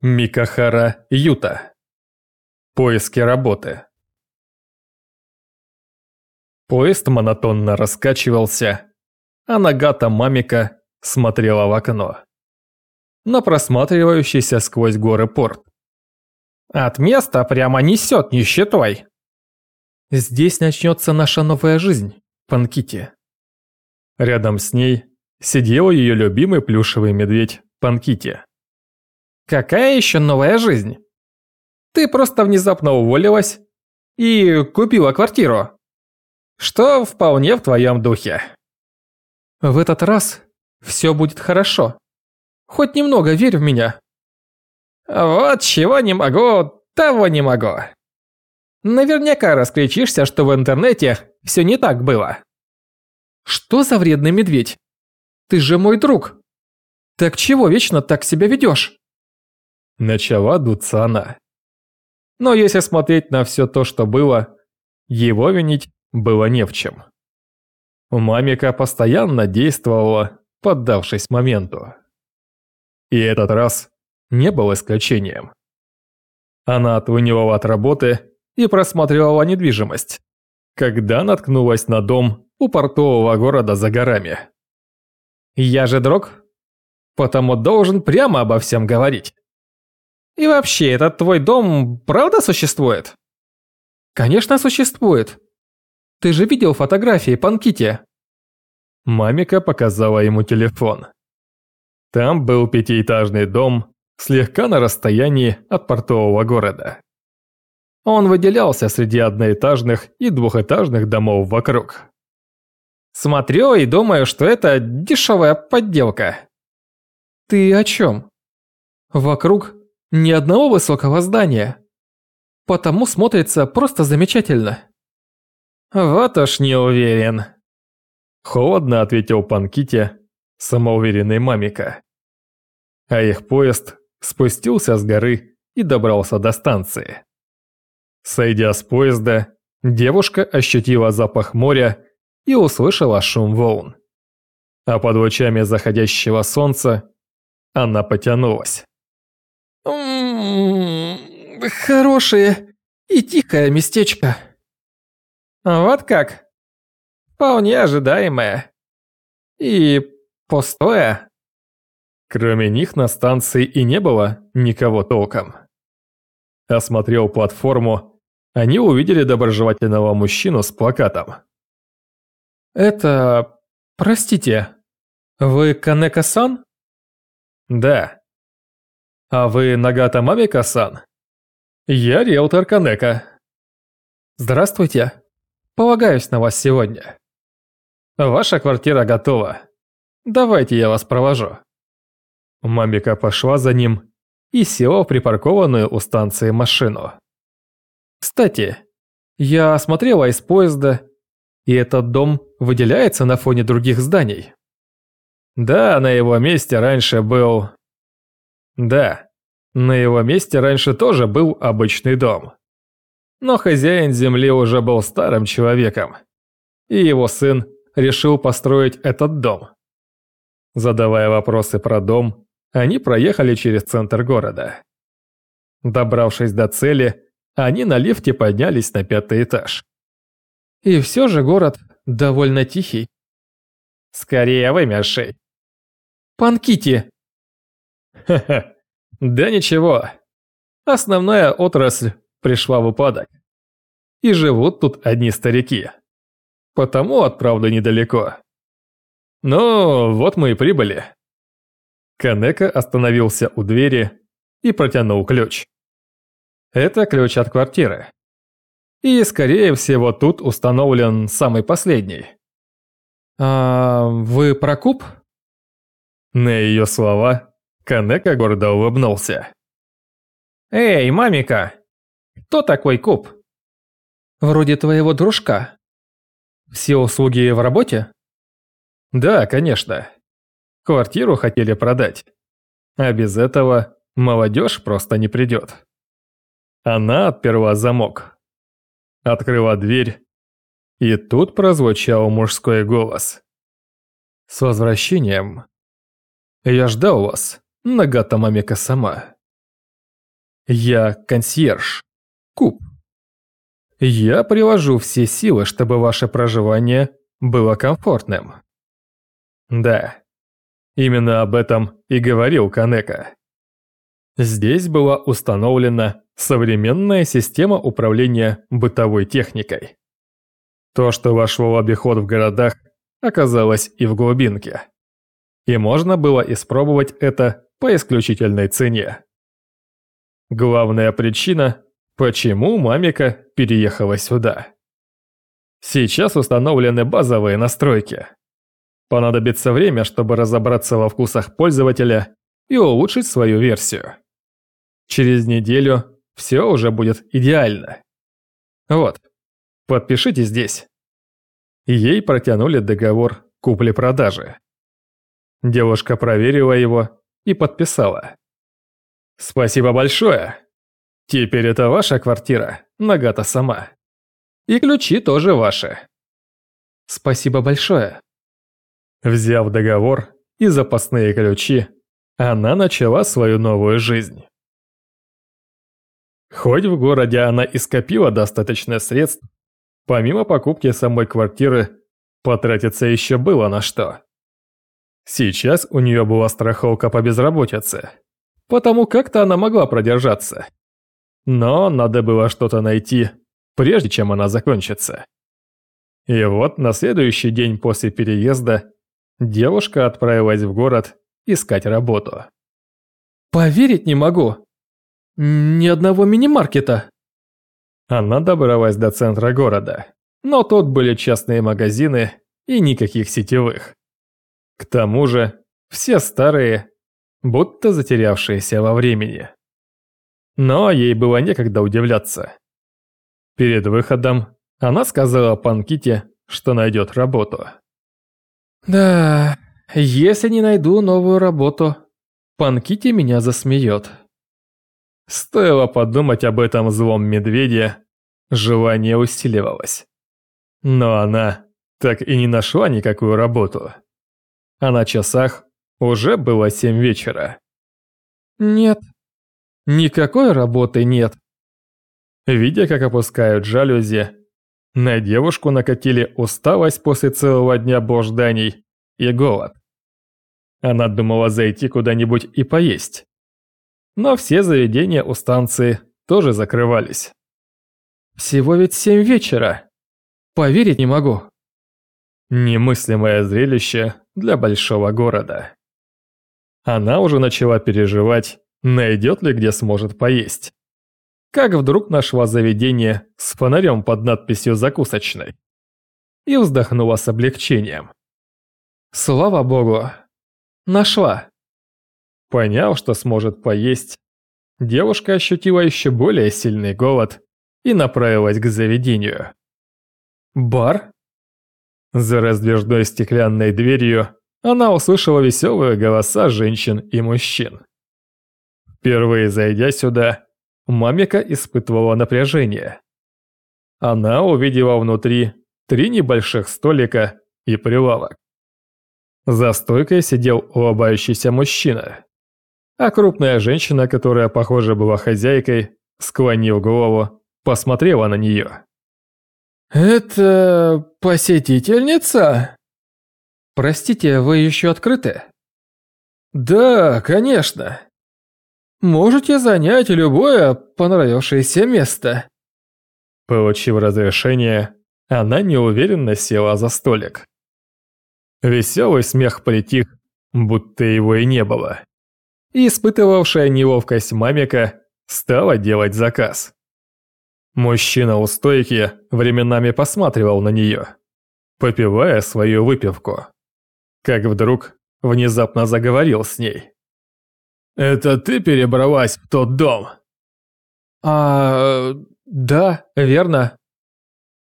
Микахара Юта. Поиски работы. Поезд монотонно раскачивался, а Нагата Мамика смотрела в окно. На просматривающийся сквозь горы порт. От места прямо несет нищетой. Здесь начнется наша новая жизнь, Панкити. Рядом с ней сидел ее любимый плюшевый медведь Панкити. Какая еще новая жизнь? Ты просто внезапно уволилась и купила квартиру. Что вполне в твоем духе. В этот раз все будет хорошо. Хоть немного верь в меня. Вот чего не могу, того не могу. Наверняка раскричишься, что в интернете все не так было. Что за вредный медведь? Ты же мой друг. Так чего вечно так себя ведешь? Начала дуться она. Но если смотреть на все то, что было, его винить было не в чем. Мамика постоянно действовала, поддавшись моменту. И этот раз не был исключением. Она отлынивала от работы и просматривала недвижимость, когда наткнулась на дом у портового города за горами. «Я же друг, потому должен прямо обо всем говорить». И вообще, этот твой дом правда существует? Конечно, существует. Ты же видел фотографии Панкити? Мамика показала ему телефон. Там был пятиэтажный дом, слегка на расстоянии от портового города. Он выделялся среди одноэтажных и двухэтажных домов вокруг. Смотрю и думаю, что это дешевая подделка. Ты о чем? Вокруг ни одного высокого здания. Потому смотрится просто замечательно. Вот уж не уверен. Холодно ответил Панките, самоуверенный мамика. А их поезд спустился с горы и добрался до станции. Сойдя с поезда, девушка ощутила запах моря и услышала шум волн. А под лучами заходящего солнца она потянулась. Хорошее и тихое местечко. Вот как? Вполне ожидаемое. И пустое. Кроме них на станции и не было никого толком. Осмотрел платформу, они увидели доброжелательного мужчину с плакатом. «Это... простите, вы Канека-сан?» «Да», а вы Нагата Мамика-сан? Я риэлтор Канека. Здравствуйте. Полагаюсь на вас сегодня. Ваша квартира готова. Давайте я вас провожу. Мамика пошла за ним и села в припаркованную у станции машину. Кстати, я осмотрела из поезда, и этот дом выделяется на фоне других зданий. Да, на его месте раньше был да, на его месте раньше тоже был обычный дом. Но хозяин земли уже был старым человеком, и его сын решил построить этот дом. Задавая вопросы про дом, они проехали через центр города. Добравшись до цели, они на лифте поднялись на пятый этаж. И все же город довольно тихий. Скорее вымерший. Панкити, Да ничего. Основная отрасль пришла в упадок. И живут тут одни старики. Потому отправлю недалеко. Ну, вот мы и прибыли. Канека остановился у двери и протянул ключ. Это ключ от квартиры. И, скорее всего, тут установлен самый последний. «А вы про куб?» На ее слова Канека гордо улыбнулся. «Эй, мамика! Кто такой Куб?» «Вроде твоего дружка. Все услуги в работе?» «Да, конечно. Квартиру хотели продать. А без этого молодежь просто не придет». Она отперла замок. Открыла дверь. И тут прозвучал мужской голос. «С возвращением. Я ждал вас». Нагата Мамика сама. Я консьерж. Куб. Я приложу все силы, чтобы ваше проживание было комфортным. Да, именно об этом и говорил Канека. Здесь была установлена современная система управления бытовой техникой. То, что вошло в обиход в городах, оказалось и в глубинке. И можно было испробовать это по исключительной цене. Главная причина, почему Мамика переехала сюда. Сейчас установлены базовые настройки. Понадобится время, чтобы разобраться во вкусах пользователя и улучшить свою версию. Через неделю все уже будет идеально. Вот, подпишите здесь. Ей протянули договор купли-продажи. Девушка проверила его и подписала. «Спасибо большое. Теперь это ваша квартира, Нагата сама. И ключи тоже ваши». «Спасибо большое». Взяв договор и запасные ключи, она начала свою новую жизнь. Хоть в городе она и скопила достаточно средств, помимо покупки самой квартиры, потратиться еще было на что. Сейчас у нее была страховка по безработице, потому как-то она могла продержаться. Но надо было что-то найти, прежде чем она закончится. И вот на следующий день после переезда девушка отправилась в город искать работу. «Поверить не могу. Ни одного мини-маркета». Она добралась до центра города, но тут были частные магазины и никаких сетевых. К тому же, все старые, будто затерявшиеся во времени. Но ей было некогда удивляться. Перед выходом она сказала Панките, что найдет работу. «Да, если не найду новую работу, Панкити меня засмеет». Стоило подумать об этом злом медведе, желание усиливалось. Но она так и не нашла никакую работу а на часах уже было семь вечера. Нет, никакой работы нет. Видя, как опускают жалюзи, на девушку накатили усталость после целого дня блужданий и голод. Она думала зайти куда-нибудь и поесть. Но все заведения у станции тоже закрывались. Всего ведь семь вечера. Поверить не могу. Немыслимое зрелище для большого города. Она уже начала переживать, найдет ли где сможет поесть. Как вдруг нашла заведение с фонарем под надписью «Закусочной» и вздохнула с облегчением. Слава богу, нашла. Поняв, что сможет поесть, девушка ощутила еще более сильный голод и направилась к заведению. Бар? За раздвижной стеклянной дверью она услышала веселые голоса женщин и мужчин. Впервые зайдя сюда, Мамика испытывала напряжение. Она увидела внутри три небольших столика и прилавок. За стойкой сидел улыбающийся мужчина, а крупная женщина, которая, похоже, была хозяйкой, склонив голову, посмотрела на нее. «Это посетительница?» «Простите, вы еще открыты?» «Да, конечно. Можете занять любое понравившееся место». Получив разрешение, она неуверенно села за столик. Веселый смех притих, будто его и не было. И испытывавшая неловкость мамика стала делать заказ. Мужчина у стойки временами посматривал на нее, попивая свою выпивку. Как вдруг внезапно заговорил с ней. «Это ты перебралась в тот дом?» «А... да, верно».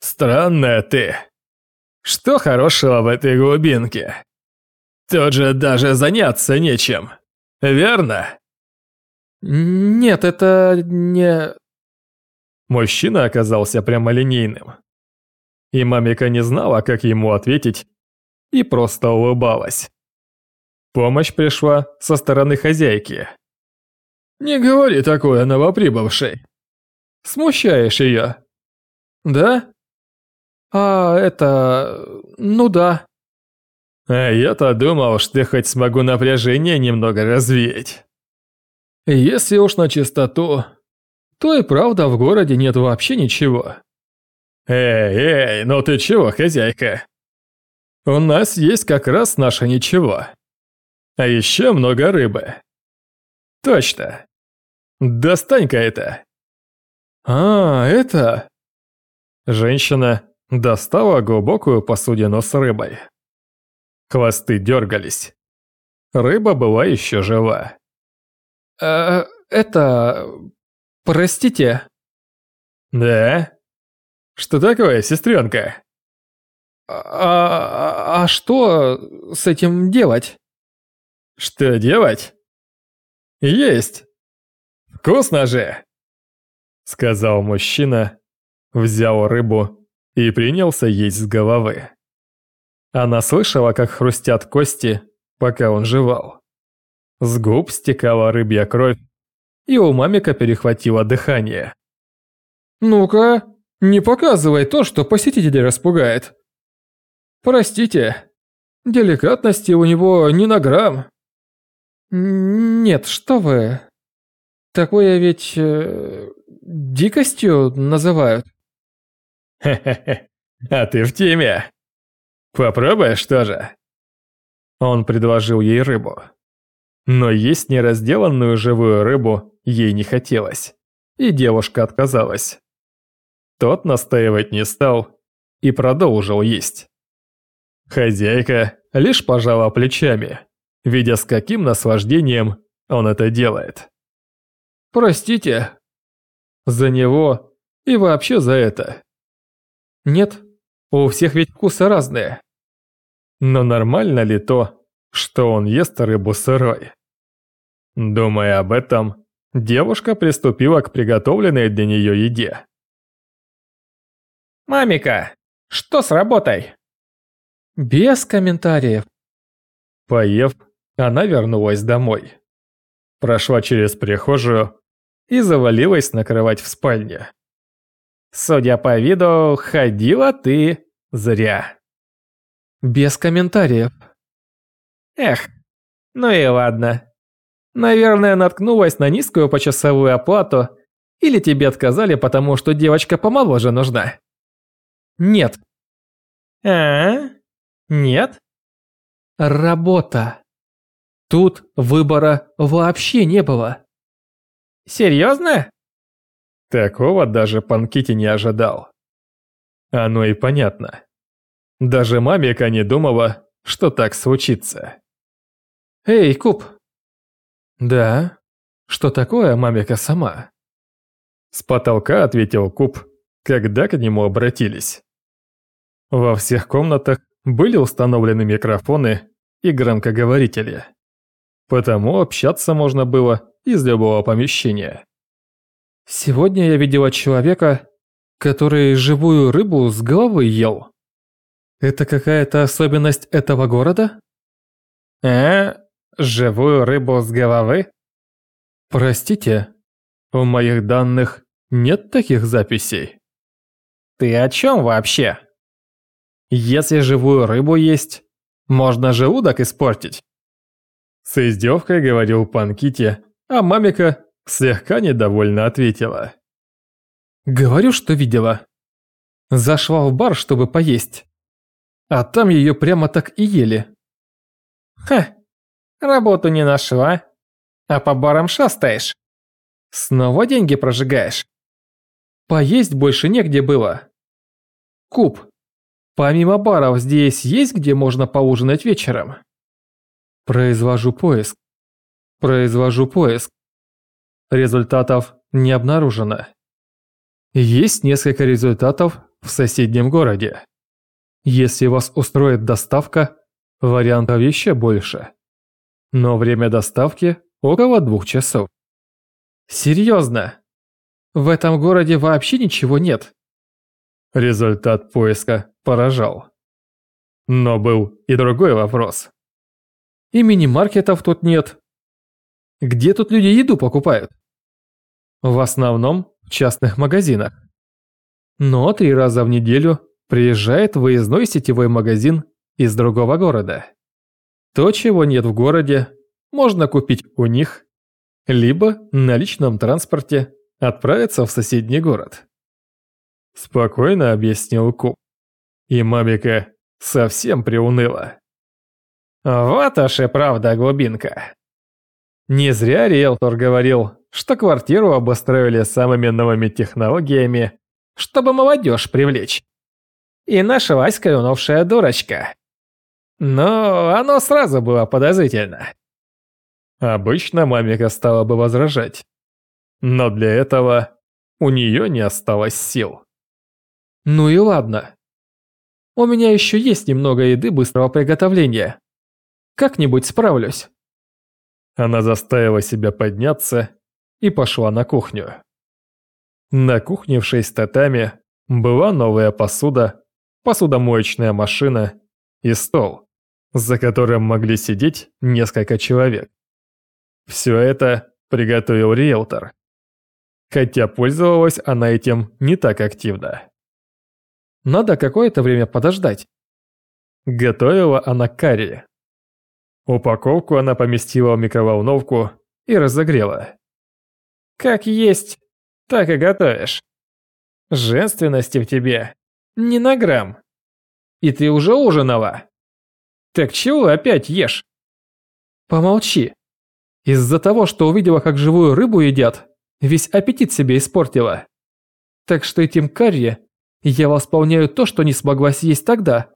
«Странная ты. Что хорошего в этой глубинке? Тут же даже заняться нечем, верно?» «Нет, это не...» Мужчина оказался прямолинейным. И мамика не знала, как ему ответить, и просто улыбалась. Помощь пришла со стороны хозяйки. Не говори такое новоприбывшей. Смущаешь ее. Да? А это... ну да. А я-то думал, что хоть смогу напряжение немного развеять. Если уж на чистоту, то и правда в городе нет вообще ничего. Эй, эй, ну ты чего, хозяйка? У нас есть как раз наше ничего. А еще много рыбы. Точно. Достань-ка это. А, это... Женщина достала глубокую посудину с рыбой. Хвосты дергались. Рыба была еще жива. «Э, это... простите». «Да? Что такое, сестренка?» а, а, а что с этим делать?» «Что делать?» «Есть! Вкусно же!» Сказал мужчина, взял рыбу и принялся есть с головы. Она слышала, как хрустят кости, пока он жевал. С губ стекала рыбья кровь, и у мамика перехватило дыхание. «Ну-ка, не показывай то, что посетителей распугает. Простите, деликатности у него не на грамм». «Нет, что вы. Такое ведь... Э, дикостью называют». «Хе-хе-хе, а ты в теме?» Попробуешь что же?» Он предложил ей рыбу. Но есть неразделанную живую рыбу ей не хотелось, и девушка отказалась. Тот настаивать не стал и продолжил есть. Хозяйка лишь пожала плечами, видя с каким наслаждением он это делает. «Простите. За него и вообще за это». «Нет, у всех ведь вкусы разные. Но нормально ли то, что он ест рыбу сырой? Думая об этом, девушка приступила к приготовленной для нее еде. «Мамика, что с работой?» «Без комментариев». Поев, она вернулась домой. Прошла через прихожую и завалилась на кровать в спальне. Судя по виду, ходила ты зря. Без комментариев. Эх, ну и ладно. Наверное, наткнулась на низкую почасовую оплату, или тебе отказали, потому что девочка помоложе нужна. Нет. А? Нет? Работа. Тут выбора вообще не было. Серьезно? Такого даже Панкити не ожидал. Оно и понятно. Даже мамика не думала, что так случится. «Эй, Куб!» «Да? Что такое мамика сама?» С потолка ответил Куб, когда к нему обратились. Во всех комнатах были установлены микрофоны и громкоговорители. Потому общаться можно было из любого помещения. «Сегодня я видела человека, который живую рыбу с головы ел», это какая-то особенность этого города? Э, живую рыбу с головы? Простите, у моих данных нет таких записей. Ты о чем вообще? Если живую рыбу есть, можно желудок испортить. С издевкой говорил пан Кити, а мамика слегка недовольно ответила. Говорю, что видела. Зашла в бар, чтобы поесть. А там ее прямо так и ели. Ха, работу не нашла, а по барам шастаешь. Снова деньги прожигаешь. Поесть больше негде было. Куб, помимо баров здесь есть где можно поужинать вечером? Произвожу поиск. Произвожу поиск. Результатов не обнаружено. Есть несколько результатов в соседнем городе. Если вас устроит доставка, вариантов еще больше. Но время доставки около двух часов. Серьезно? В этом городе вообще ничего нет? Результат поиска поражал. Но был и другой вопрос. И мини-маркетов тут нет. Где тут люди еду покупают? В основном в частных магазинах. Но три раза в неделю приезжает выездной сетевой магазин из другого города. То, чего нет в городе, можно купить у них, либо на личном транспорте отправиться в соседний город. Спокойно объяснил Куб. И Мамика совсем приуныла. Вот аж и правда глубинка. Не зря риэлтор говорил, что квартиру обустроили самыми новыми технологиями, чтобы молодежь привлечь. И наша Васька юновшая дурочка. Но оно сразу было подозрительно. Обычно мамика стала бы возражать. Но для этого у нее не осталось сил. Ну и ладно. У меня еще есть немного еды быстрого приготовления. Как-нибудь справлюсь. Она заставила себя подняться и пошла на кухню. На кухне в шесть татами была новая посуда, посудомоечная машина и стол, за которым могли сидеть несколько человек. Все это приготовил риэлтор. Хотя пользовалась она этим не так активно. Надо какое-то время подождать. Готовила она карри. Упаковку она поместила в микроволновку и разогрела. Как есть, так и готовишь. Женственности в тебе не на грамм. И ты уже ужинала. Так чего опять ешь? Помолчи. Из-за того, что увидела, как живую рыбу едят, весь аппетит себе испортила. Так что этим карри я восполняю то, что не смогла съесть тогда.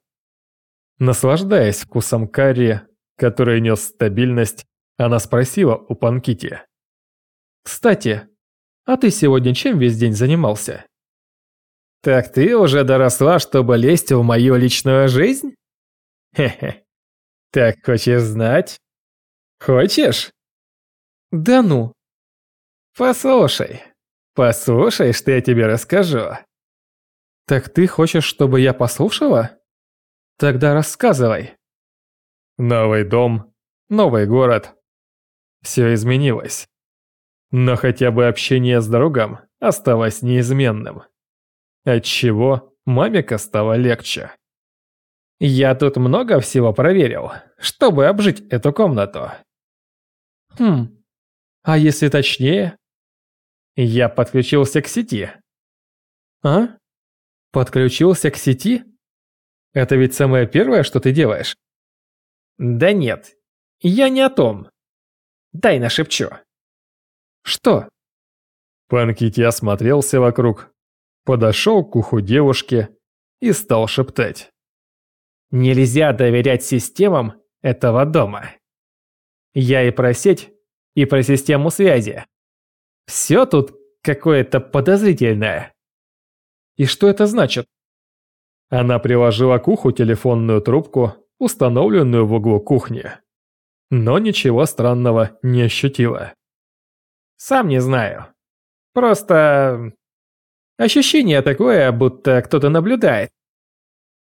Наслаждаясь вкусом карри, который нес стабильность, она спросила у Панкити. «Кстати, а ты сегодня чем весь день занимался?» «Так ты уже доросла, чтобы лезть в мою личную жизнь?» «Хе-хе. Так хочешь знать?» «Хочешь?» «Да ну!» «Послушай, послушай, что я тебе расскажу. «Так ты хочешь, чтобы я послушала?» «Тогда рассказывай». Новый дом, новый город. Все изменилось. Но хотя бы общение с другом осталось неизменным. Отчего мамика стало легче. Я тут много всего проверил, чтобы обжить эту комнату. Хм, а если точнее? Я подключился к сети. А? Подключился к сети? Это ведь самое первое, что ты делаешь? Да нет, я не о том. Дай нашепчу. Что? Панкити осмотрелся вокруг, подошел к уху девушки и стал шептать. Нельзя доверять системам этого дома. Я и про сеть, и про систему связи. Все тут какое-то подозрительное. И что это значит? Она приложила к уху телефонную трубку, установленную в углу кухни. Но ничего странного не ощутила. Сам не знаю. Просто... Ощущение такое, будто кто-то наблюдает.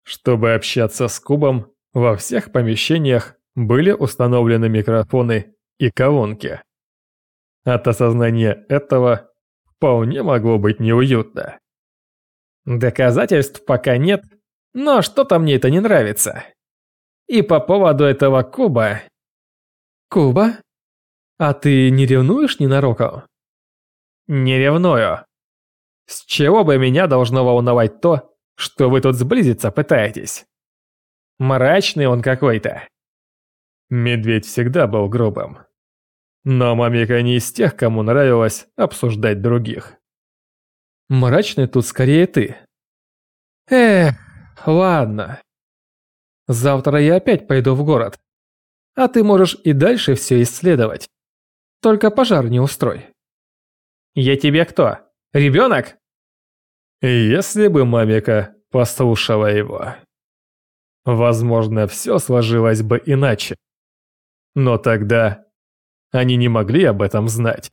Чтобы общаться с Кубом, во всех помещениях были установлены микрофоны и колонки. От осознания этого вполне могло быть неуютно. Доказательств пока нет, но что-то мне это не нравится. И по поводу этого куба... Куба? А ты не ревнуешь ненароком? Не ревную. С чего бы меня должно волновать то, что вы тут сблизиться пытаетесь? Мрачный он какой-то. Медведь всегда был грубым. Но мамика не из тех, кому нравилось обсуждать других. Мрачный тут скорее ты. Эх, ладно. Завтра я опять пойду в город. А ты можешь и дальше все исследовать. Только пожар не устрой. Я тебе кто? Ребенок? Если бы мамика послушала его. Возможно, все сложилось бы иначе. Но тогда они не могли об этом знать.